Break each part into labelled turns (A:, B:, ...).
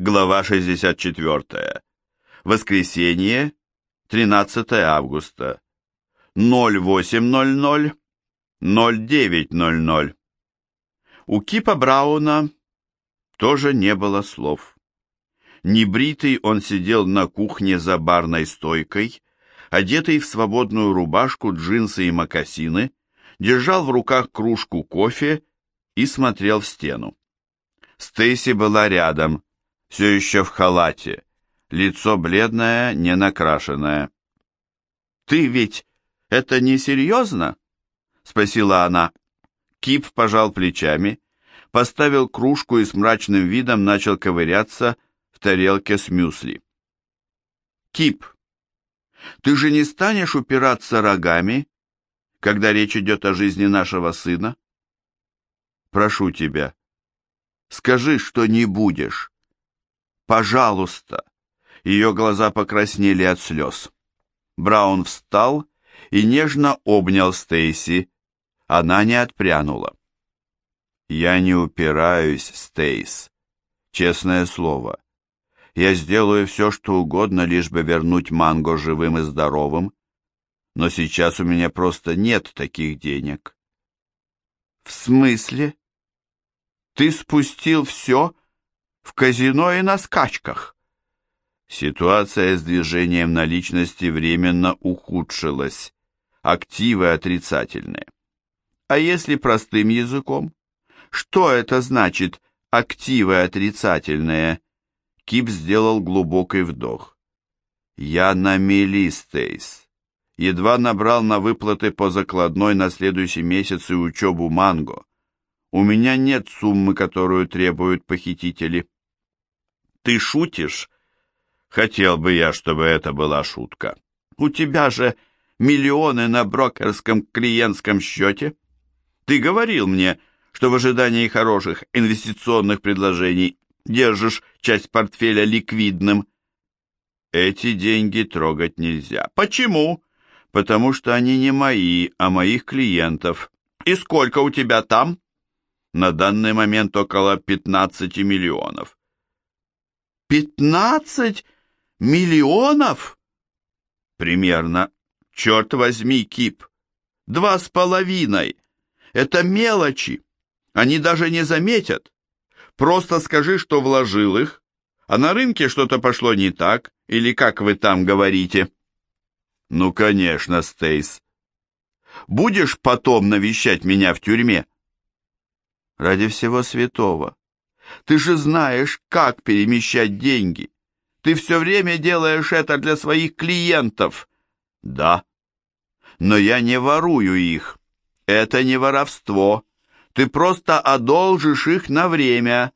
A: Глава 64. Воскресенье, 13 августа. 08.00, 09.00. У Кипа Брауна тоже не было слов. Небритый он сидел на кухне за барной стойкой, одетый в свободную рубашку, джинсы и мокасины, держал в руках кружку кофе и смотрел в стену. Стейси была рядом, все еще в халате, лицо бледное, не накрашенное. «Ты ведь это не серьезно?» — спросила она. Кип пожал плечами, поставил кружку и с мрачным видом начал ковыряться в тарелке с мюсли. «Кип, ты же не станешь упираться рогами, когда речь идет о жизни нашего сына? Прошу тебя, скажи, что не будешь. Пожалуйста!» Ее глаза покраснели от слез. Браун встал и нежно обнял Стейси. Она не отпрянула. «Я не упираюсь, Стейс. Честное слово. Я сделаю все, что угодно, лишь бы вернуть Манго живым и здоровым, но сейчас у меня просто нет таких денег». «В смысле? Ты спустил все в казино и на скачках?» Ситуация с движением наличности временно ухудшилась. Активы отрицательные. А если простым языком? Что это значит «активы отрицательные»? Кип сделал глубокий вдох. Я на мели, Стейс. Едва набрал на выплаты по закладной на следующий месяц и учебу Манго. У меня нет суммы, которую требуют похитители. Ты шутишь? Хотел бы я, чтобы это была шутка. У тебя же миллионы на брокерском клиентском счете. Ты говорил мне, что в ожидании хороших инвестиционных предложений держишь часть портфеля ликвидным. Эти деньги трогать нельзя. Почему? Потому что они не мои, а моих клиентов. И сколько у тебя там? На данный момент около 15 миллионов. 15 Миллионов? Примерно. Черт возьми, Кип. Два с половиной. Это мелочи. Они даже не заметят. Просто скажи, что вложил их, а на рынке что-то пошло не так, или как вы там говорите. Ну, конечно, Стейс. Будешь потом навещать меня в тюрьме? Ради всего святого. Ты же знаешь, как перемещать деньги. Ты все время делаешь это для своих клиентов. Да. Но я не ворую их. Это не воровство. Ты просто одолжишь их на время.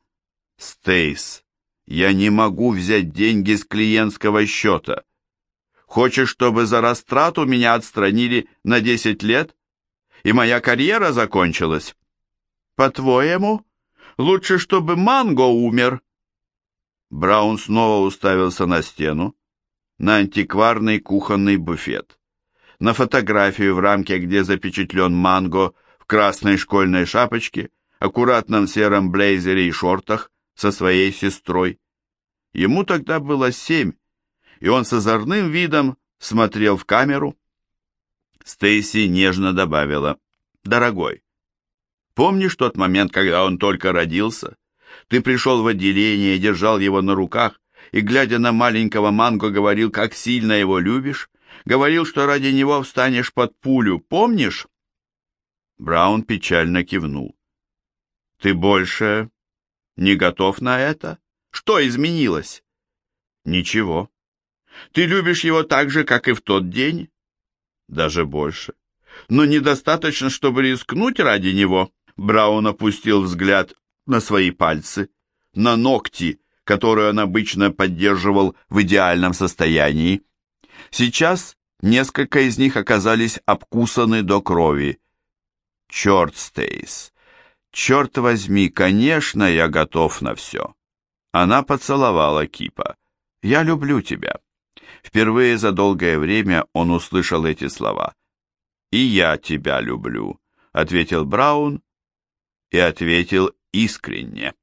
A: Стейс, я не могу взять деньги с клиентского счета. Хочешь, чтобы за растрату меня отстранили на 10 лет? И моя карьера закончилась? По-твоему, лучше, чтобы Манго умер, Браун снова уставился на стену, на антикварный кухонный буфет, на фотографию в рамке, где запечатлен манго в красной школьной шапочке, аккуратном сером блейзере и шортах со своей сестрой. Ему тогда было семь, и он с озорным видом смотрел в камеру. Стейси нежно добавила, «Дорогой, помнишь тот момент, когда он только родился? Ты пришел в отделение, держал его на руках и, глядя на маленького Манго, говорил, как сильно его любишь. Говорил, что ради него встанешь под пулю. Помнишь?» Браун печально кивнул. «Ты больше не готов на это? Что изменилось?» «Ничего. Ты любишь его так же, как и в тот день?» «Даже больше. Но недостаточно, чтобы рискнуть ради него». Браун опустил взгляд на свои пальцы, на ногти, которые он обычно поддерживал в идеальном состоянии. Сейчас несколько из них оказались обкусаны до крови. Черт, Стейс, черт возьми, конечно, я готов на все. Она поцеловала Кипа. «Я люблю тебя». Впервые за долгое время он услышал эти слова. «И я тебя люблю», — ответил Браун и ответил искренне.